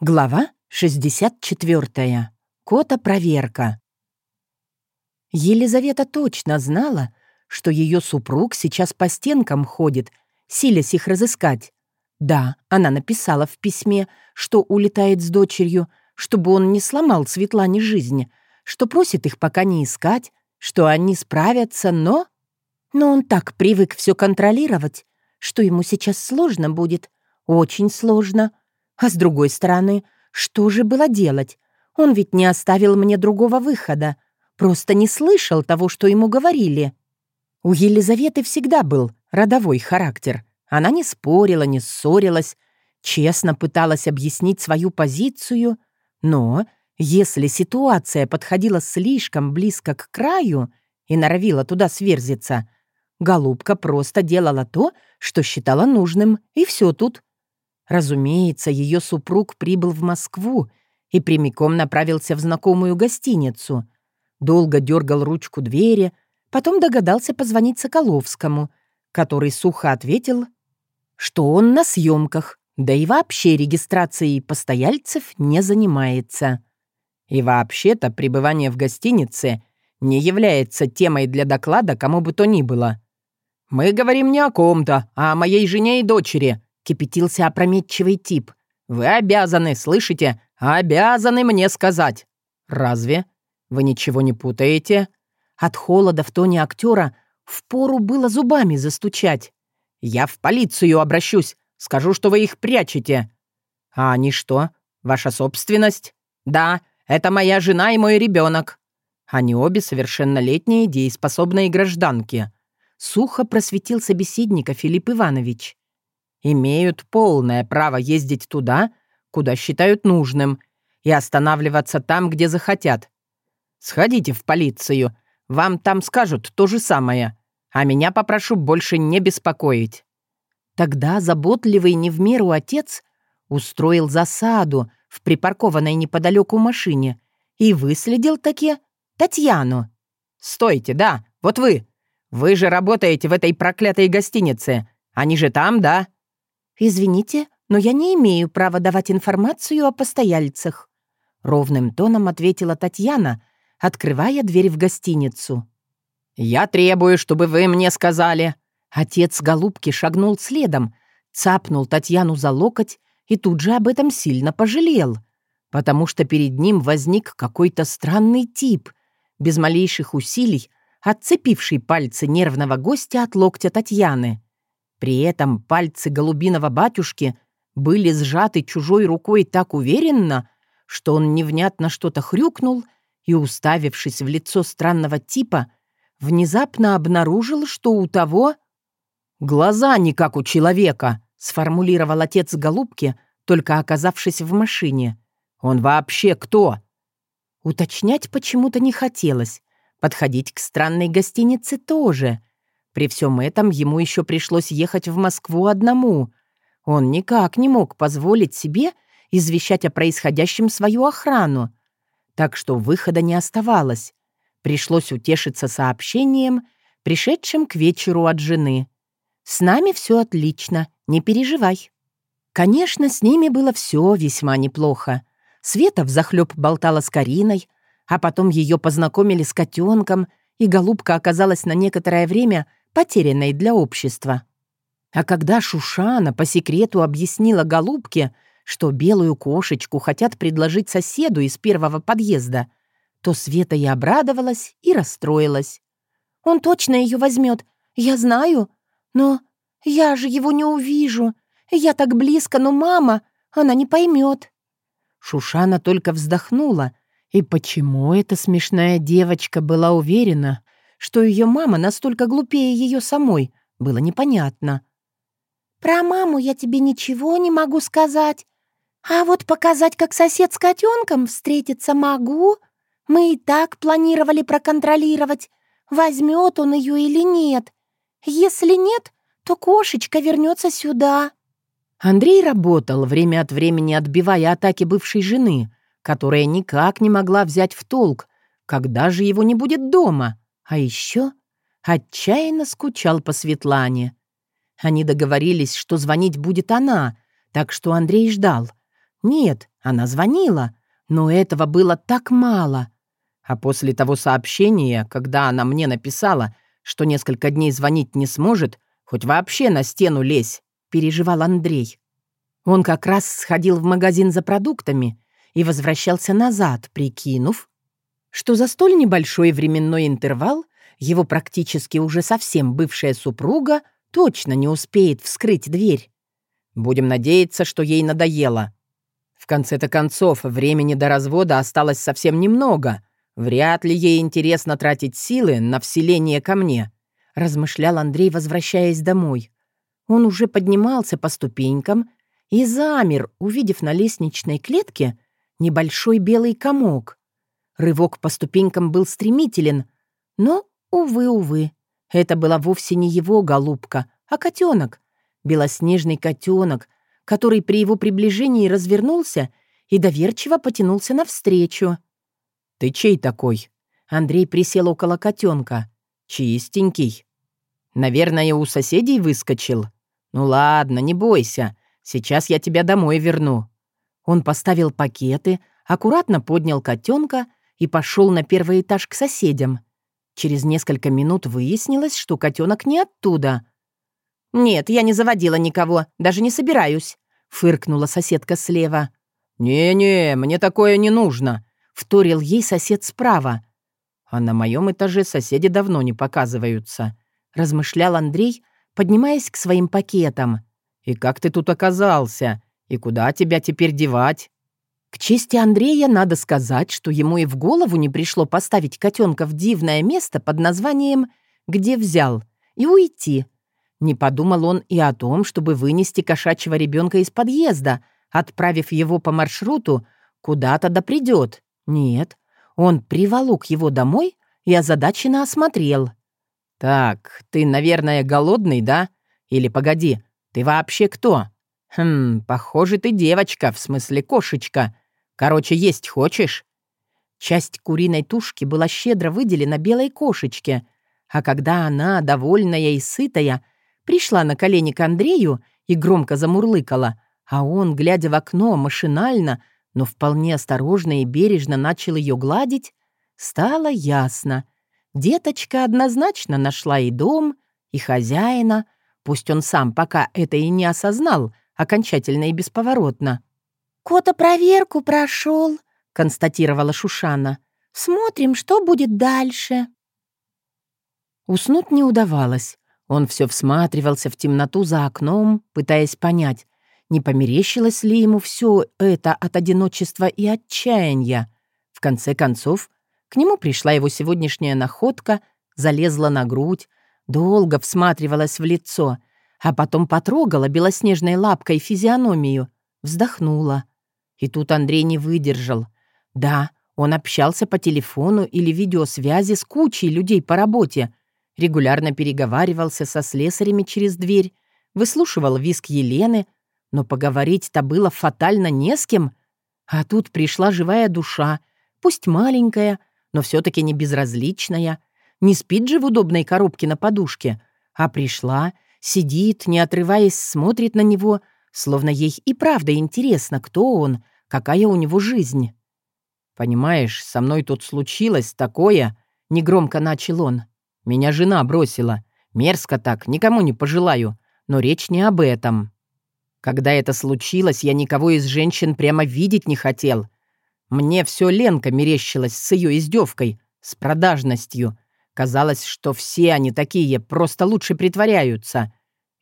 Глава 64. Кота-проверка. Елизавета точно знала, что ее супруг сейчас по стенкам ходит, силясь их разыскать. Да, она написала в письме, что улетает с дочерью, чтобы он не сломал Светлане жизнь, что просит их пока не искать, что они справятся, но... Но он так привык все контролировать, что ему сейчас сложно будет, очень сложно — а с другой стороны, что же было делать? Он ведь не оставил мне другого выхода. Просто не слышал того, что ему говорили. У Елизаветы всегда был родовой характер. Она не спорила, не ссорилась, честно пыталась объяснить свою позицию, но если ситуация подходила слишком близко к краю и норовила туда сверзиться, голубка просто делала то, что считала нужным, и все тут. Разумеется, ее супруг прибыл в Москву и прямиком направился в знакомую гостиницу. Долго дергал ручку двери, потом догадался позвонить Соколовскому, который сухо ответил, что он на съемках, да и вообще регистрацией постояльцев не занимается. И вообще-то пребывание в гостинице не является темой для доклада кому бы то ни было. «Мы говорим не о ком-то, а о моей жене и дочери», кипятился опрометчивый тип. «Вы обязаны, слышите? Обязаны мне сказать!» «Разве? Вы ничего не путаете?» От холода в тоне актера впору было зубами застучать. «Я в полицию обращусь, скажу, что вы их прячете». «А они что? Ваша собственность?» «Да, это моя жена и мой ребенок». Они обе совершеннолетние дееспособные гражданки. Сухо просветил собеседника Филипп Иванович имеют полное право ездить туда, куда считают нужным, и останавливаться там, где захотят. Сходите в полицию, вам там скажут то же самое, а меня попрошу больше не беспокоить». Тогда заботливый не в меру отец устроил засаду в припаркованной неподалеку машине и выследил таки Татьяну. «Стойте, да, вот вы. Вы же работаете в этой проклятой гостинице. Они же там, да?» «Извините, но я не имею права давать информацию о постояльцах», — ровным тоном ответила Татьяна, открывая дверь в гостиницу. «Я требую, чтобы вы мне сказали». Отец голубки шагнул следом, цапнул Татьяну за локоть и тут же об этом сильно пожалел, потому что перед ним возник какой-то странный тип, без малейших усилий, отцепивший пальцы нервного гостя от локтя Татьяны. При этом пальцы голубиного батюшки были сжаты чужой рукой так уверенно, что он невнятно что-то хрюкнул и, уставившись в лицо странного типа, внезапно обнаружил, что у того «глаза не как у человека», сформулировал отец голубки, только оказавшись в машине. «Он вообще кто?» Уточнять почему-то не хотелось. Подходить к странной гостинице тоже — при всем этом ему еще пришлось ехать в Москву одному. Он никак не мог позволить себе извещать о происходящем свою охрану. Так что выхода не оставалось. Пришлось утешиться сообщением, пришедшим к вечеру от жены. «С нами все отлично, не переживай». Конечно, с ними было все весьма неплохо. Света взахлеб болтала с Кариной, а потом ее познакомили с котенком, и голубка оказалась на некоторое время потерянной для общества. А когда Шушана по секрету объяснила голубке, что белую кошечку хотят предложить соседу из первого подъезда, то Света и обрадовалась, и расстроилась. «Он точно ее возьмет, я знаю, но я же его не увижу. Я так близко, но мама, она не поймет». Шушана только вздохнула. И почему эта смешная девочка была уверена, что ее мама настолько глупее ее самой, было непонятно. «Про маму я тебе ничего не могу сказать. А вот показать, как сосед с котенком встретиться могу. Мы и так планировали проконтролировать, возьмет он ее или нет. Если нет, то кошечка вернется сюда». Андрей работал, время от времени отбивая атаки бывшей жены, которая никак не могла взять в толк, когда же его не будет дома. А еще отчаянно скучал по Светлане. Они договорились, что звонить будет она, так что Андрей ждал. Нет, она звонила, но этого было так мало. А после того сообщения, когда она мне написала, что несколько дней звонить не сможет, хоть вообще на стену лезь, переживал Андрей. Он как раз сходил в магазин за продуктами и возвращался назад, прикинув, что за столь небольшой временной интервал его практически уже совсем бывшая супруга точно не успеет вскрыть дверь. Будем надеяться, что ей надоело. В конце-то концов, времени до развода осталось совсем немного. Вряд ли ей интересно тратить силы на вселение ко мне, размышлял Андрей, возвращаясь домой. Он уже поднимался по ступенькам и замер, увидев на лестничной клетке небольшой белый комок. Рывок по ступенькам был стремителен, но, увы, увы, это была вовсе не его голубка, а котенок, белоснежный котенок, который при его приближении развернулся и доверчиво потянулся навстречу. «Ты чей такой?» Андрей присел около котенка. «Чистенький. Наверное, у соседей выскочил. Ну ладно, не бойся. Сейчас я тебя домой верну». Он поставил пакеты, аккуратно поднял котенка и пошел на первый этаж к соседям. Через несколько минут выяснилось, что котенок не оттуда. «Нет, я не заводила никого, даже не собираюсь», — фыркнула соседка слева. «Не-не, мне такое не нужно», — вторил ей сосед справа. «А на моем этаже соседи давно не показываются», — размышлял Андрей, поднимаясь к своим пакетам. «И как ты тут оказался? И куда тебя теперь девать?» К чести Андрея надо сказать, что ему и в голову не пришло поставить котенка в дивное место под названием «Где взял» и уйти. Не подумал он и о том, чтобы вынести кошачьего ребенка из подъезда, отправив его по маршруту, куда-то да придет. Нет, он приволок его домой и озадаченно осмотрел. «Так, ты, наверное, голодный, да? Или погоди, ты вообще кто?» «Хм, похоже, ты девочка, в смысле кошечка. Короче, есть хочешь?» Часть куриной тушки была щедро выделена белой кошечке, а когда она, довольная и сытая, пришла на колени к Андрею и громко замурлыкала, а он, глядя в окно, машинально, но вполне осторожно и бережно начал ее гладить, стало ясно. Деточка однозначно нашла и дом, и хозяина, пусть он сам пока это и не осознал, окончательно и бесповоротно. «Кота проверку прошел», — констатировала Шушана. «Смотрим, что будет дальше». Уснуть не удавалось. Он все всматривался в темноту за окном, пытаясь понять, не померещилось ли ему все это от одиночества и отчаяния. В конце концов, к нему пришла его сегодняшняя находка, залезла на грудь, долго всматривалась в лицо, а потом потрогала белоснежной лапкой физиономию, вздохнула. И тут Андрей не выдержал. Да, он общался по телефону или видеосвязи с кучей людей по работе — регулярно переговаривался со слесарями через дверь, выслушивал виск Елены, но поговорить-то было фатально не с кем. А тут пришла живая душа, пусть маленькая, но все таки не безразличная. Не спит же в удобной коробке на подушке, а пришла, сидит, не отрываясь, смотрит на него, словно ей и правда интересно, кто он, какая у него жизнь. «Понимаешь, со мной тут случилось такое», — негромко начал он. Меня жена бросила. Мерзко так, никому не пожелаю. Но речь не об этом. Когда это случилось, я никого из женщин прямо видеть не хотел. Мне все Ленка мерещилась с ее издевкой, с продажностью. Казалось, что все они такие, просто лучше притворяются.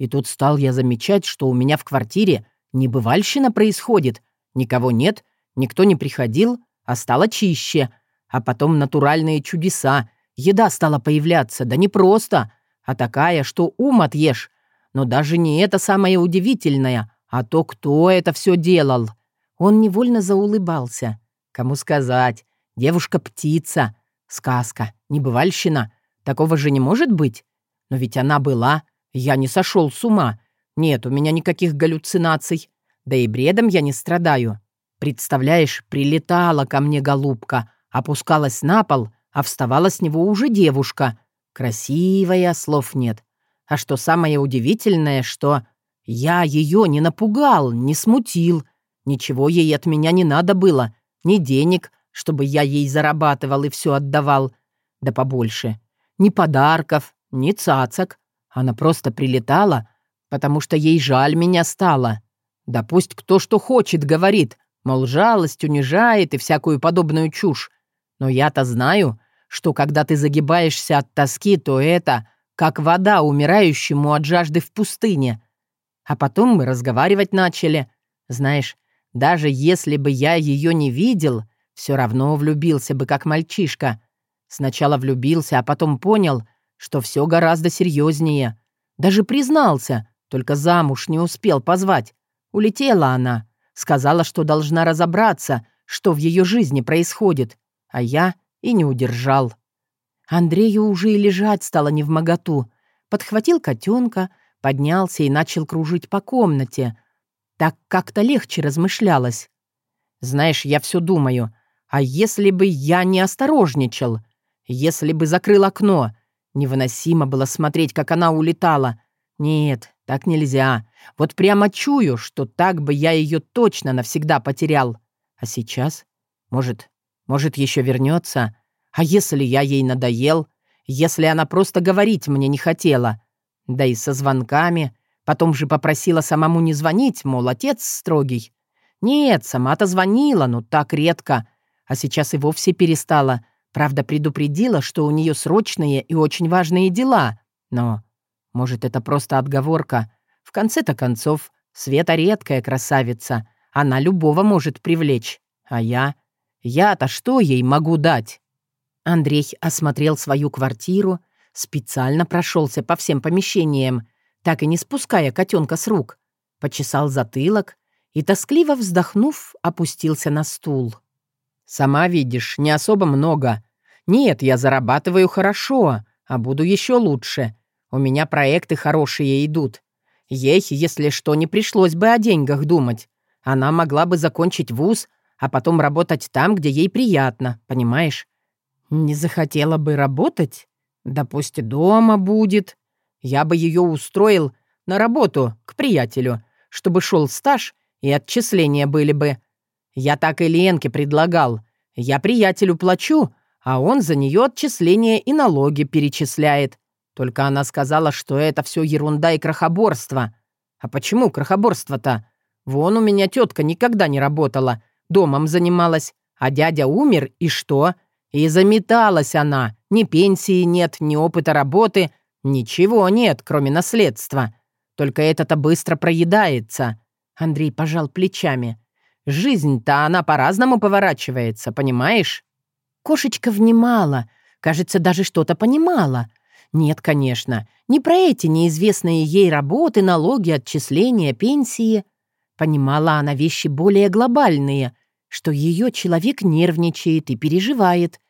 И тут стал я замечать, что у меня в квартире небывальщина происходит. Никого нет, никто не приходил, а стало чище. А потом натуральные чудеса, Еда стала появляться, да не просто, а такая, что ум отъешь. Но даже не это самое удивительное, а то, кто это все делал. Он невольно заулыбался. Кому сказать? Девушка-птица. Сказка, небывальщина. Такого же не может быть. Но ведь она была. Я не сошел с ума. Нет, у меня никаких галлюцинаций. Да и бредом я не страдаю. Представляешь, прилетала ко мне голубка, опускалась на пол — а вставала с него уже девушка. Красивая, слов нет. А что самое удивительное, что я ее не напугал, не смутил. Ничего ей от меня не надо было. Ни денег, чтобы я ей зарабатывал и все отдавал. Да побольше. Ни подарков, ни цацок. Она просто прилетала, потому что ей жаль меня стало. Да пусть кто что хочет, говорит, мол, жалость унижает и всякую подобную чушь. Но я-то знаю, что когда ты загибаешься от тоски, то это как вода умирающему от жажды в пустыне. А потом мы разговаривать начали. Знаешь, даже если бы я ее не видел, все равно влюбился бы как мальчишка. Сначала влюбился, а потом понял, что все гораздо серьезнее. Даже признался, только замуж не успел позвать. Улетела она. Сказала, что должна разобраться, что в ее жизни происходит. А я и не удержал. Андрею уже и лежать стало невмоготу. Подхватил котенка, поднялся и начал кружить по комнате. Так как-то легче размышлялось. Знаешь, я все думаю, а если бы я не осторожничал? Если бы закрыл окно? Невыносимо было смотреть, как она улетала. Нет, так нельзя. Вот прямо чую, что так бы я ее точно навсегда потерял. А сейчас? Может, может, еще вернется? А если я ей надоел? Если она просто говорить мне не хотела? Да и со звонками. Потом же попросила самому не звонить, мол, отец строгий. Нет, сама-то звонила, но так редко. А сейчас и вовсе перестала. Правда, предупредила, что у нее срочные и очень важные дела. Но может, это просто отговорка. В конце-то концов, Света редкая красавица. Она любого может привлечь. А я? Я-то что ей могу дать? Андрей осмотрел свою квартиру, специально прошелся по всем помещениям, так и не спуская котенка с рук, почесал затылок и, тоскливо вздохнув, опустился на стул. «Сама видишь, не особо много. Нет, я зарабатываю хорошо, а буду еще лучше. У меня проекты хорошие идут. Ей, если что, не пришлось бы о деньгах думать. Она могла бы закончить вуз, а потом работать там, где ей приятно, понимаешь? Не захотела бы работать? Да пусть дома будет. Я бы ее устроил на работу к приятелю, чтобы шел стаж и отчисления были бы. Я так и Ленке предлагал. Я приятелю плачу, а он за нее отчисления и налоги перечисляет. Только она сказала, что это все ерунда и крохоборство. А почему крохоборство-то? Вон у меня тетка никогда не работала, домом занималась, а дядя умер, и что? И заметалась она. Ни пенсии нет, ни опыта работы, ничего нет, кроме наследства. Только это-то быстро проедается. Андрей пожал плечами. Жизнь-то она по-разному поворачивается, понимаешь? Кошечка внимала, кажется, даже что-то понимала — нет, конечно, не про эти неизвестные ей работы, налоги, отчисления, пенсии. Понимала она вещи более глобальные, что ее человек нервничает и переживает,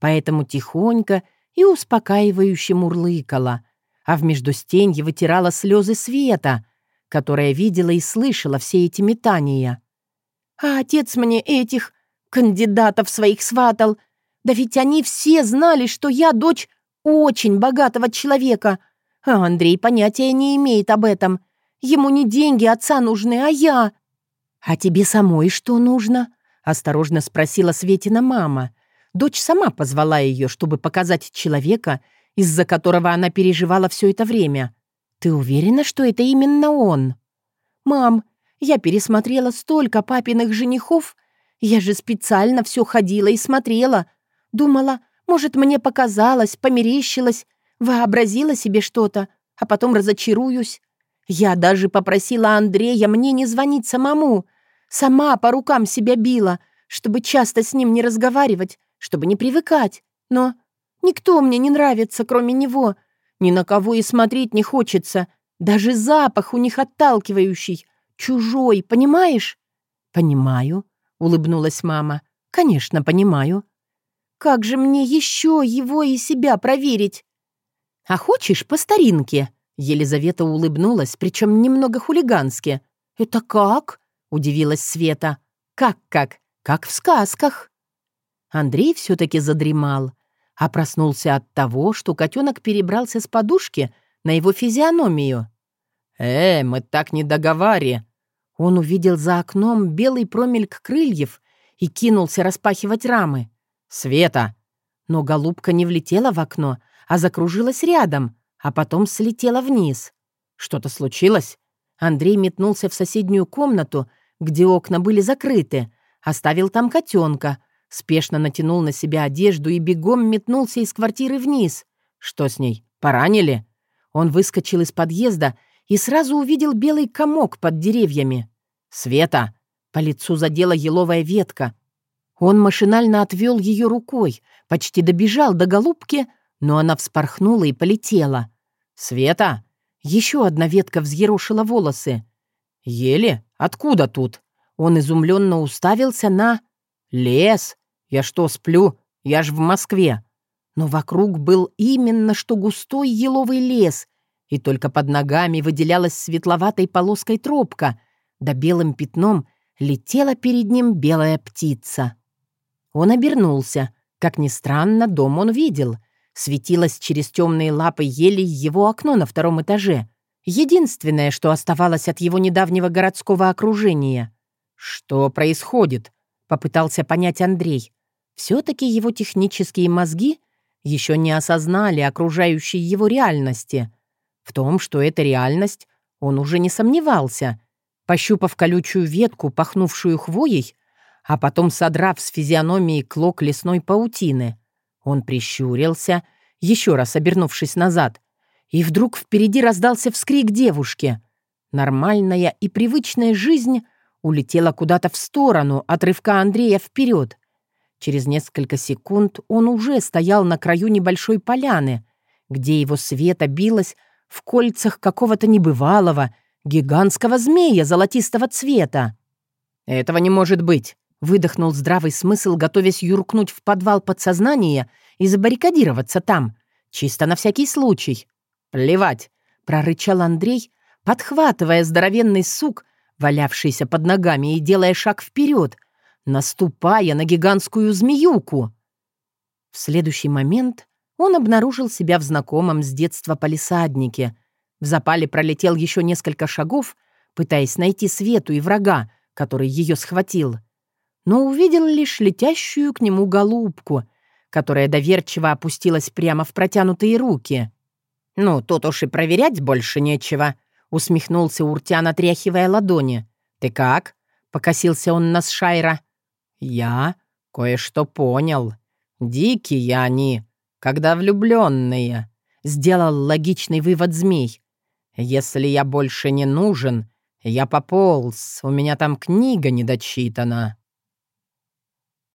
поэтому тихонько и успокаивающе мурлыкала, а в междустенье вытирала слезы света, которая видела и слышала все эти метания. «А отец мне этих кандидатов своих сватал, да ведь они все знали, что я дочь очень богатого человека. А Андрей понятия не имеет об этом. Ему не деньги отца нужны, а я. «А тебе самой что нужно?» — осторожно спросила Светина мама. Дочь сама позвала ее, чтобы показать человека, из-за которого она переживала все это время. «Ты уверена, что это именно он?» «Мам, я пересмотрела столько папиных женихов. Я же специально все ходила и смотрела. Думала, может, мне показалось, померещилось, вообразила себе что-то, а потом разочаруюсь. Я даже попросила Андрея мне не звонить самому. Сама по рукам себя била, чтобы часто с ним не разговаривать, чтобы не привыкать. Но никто мне не нравится, кроме него. Ни на кого и смотреть не хочется. Даже запах у них отталкивающий, чужой, понимаешь? «Понимаю», — улыбнулась мама. «Конечно, понимаю. Как же мне еще его и себя проверить? А хочешь по старинке? Елизавета улыбнулась, причем немного хулигански. «Это как?» — удивилась Света. «Как-как? Как в сказках». Андрей все-таки задремал, а проснулся от того, что котенок перебрался с подушки на его физиономию. «Э, мы так не договари. Он увидел за окном белый промельк крыльев и кинулся распахивать рамы. «Света!» Но голубка не влетела в окно, а закружилась рядом, а потом слетела вниз. Что-то случилось? Андрей метнулся в соседнюю комнату, где окна были закрыты, оставил там котенка, спешно натянул на себя одежду и бегом метнулся из квартиры вниз. Что с ней? Поранили? Он выскочил из подъезда и сразу увидел белый комок под деревьями. «Света!» По лицу задела еловая ветка. Он машинально отвел ее рукой, почти добежал до голубки, но она вспорхнула и полетела. «Света!» Еще одна ветка взъерошила волосы. «Ели? Откуда тут?» Он изумленно уставился на... «Лес? Я что, сплю? Я ж в Москве!» Но вокруг был именно что густой еловый лес, и только под ногами выделялась светловатой полоской тропка, да белым пятном летела перед ним белая птица. Он обернулся. Как ни странно, дом он видел. Светилось через темные лапы ели его окно на втором этаже. Единственное, что оставалось от его недавнего городского окружения. «Что происходит?» — попытался понять Андрей. Все-таки его технические мозги еще не осознали окружающей его реальности. В том, что это реальность, он уже не сомневался. Пощупав колючую ветку, пахнувшую хвоей, а потом содрав с физиономии клок лесной паутины, он прищурился, еще раз обернувшись назад, и вдруг впереди раздался вскрик девушки. Нормальная и привычная жизнь улетела куда-то в сторону от рывка Андрея вперед. Через несколько секунд он уже стоял на краю небольшой поляны, где его света билась в кольцах какого-то небывалого, гигантского змея золотистого цвета. «Этого не может быть!» — выдохнул здравый смысл, готовясь юркнуть в подвал подсознания и забаррикадироваться там, чисто на всякий случай. «Плевать!» — прорычал Андрей, подхватывая здоровенный сук, валявшийся под ногами, и делая шаг вперед, наступая на гигантскую змеюку. В следующий момент он обнаружил себя в знакомом с детства палисаднике. В запале пролетел еще несколько шагов, пытаясь найти Свету и врага, который ее схватил. Но увидел лишь летящую к нему голубку, которая доверчиво опустилась прямо в протянутые руки. «Ну, тут уж и проверять больше нечего», — усмехнулся Уртян, отряхивая ладони. «Ты как?» — покосился он на Шайра. «Я кое-что понял. Дикие они, когда влюбленные», — сделал логичный вывод змей. «Если я больше не нужен, я пополз, у меня там книга недочитана».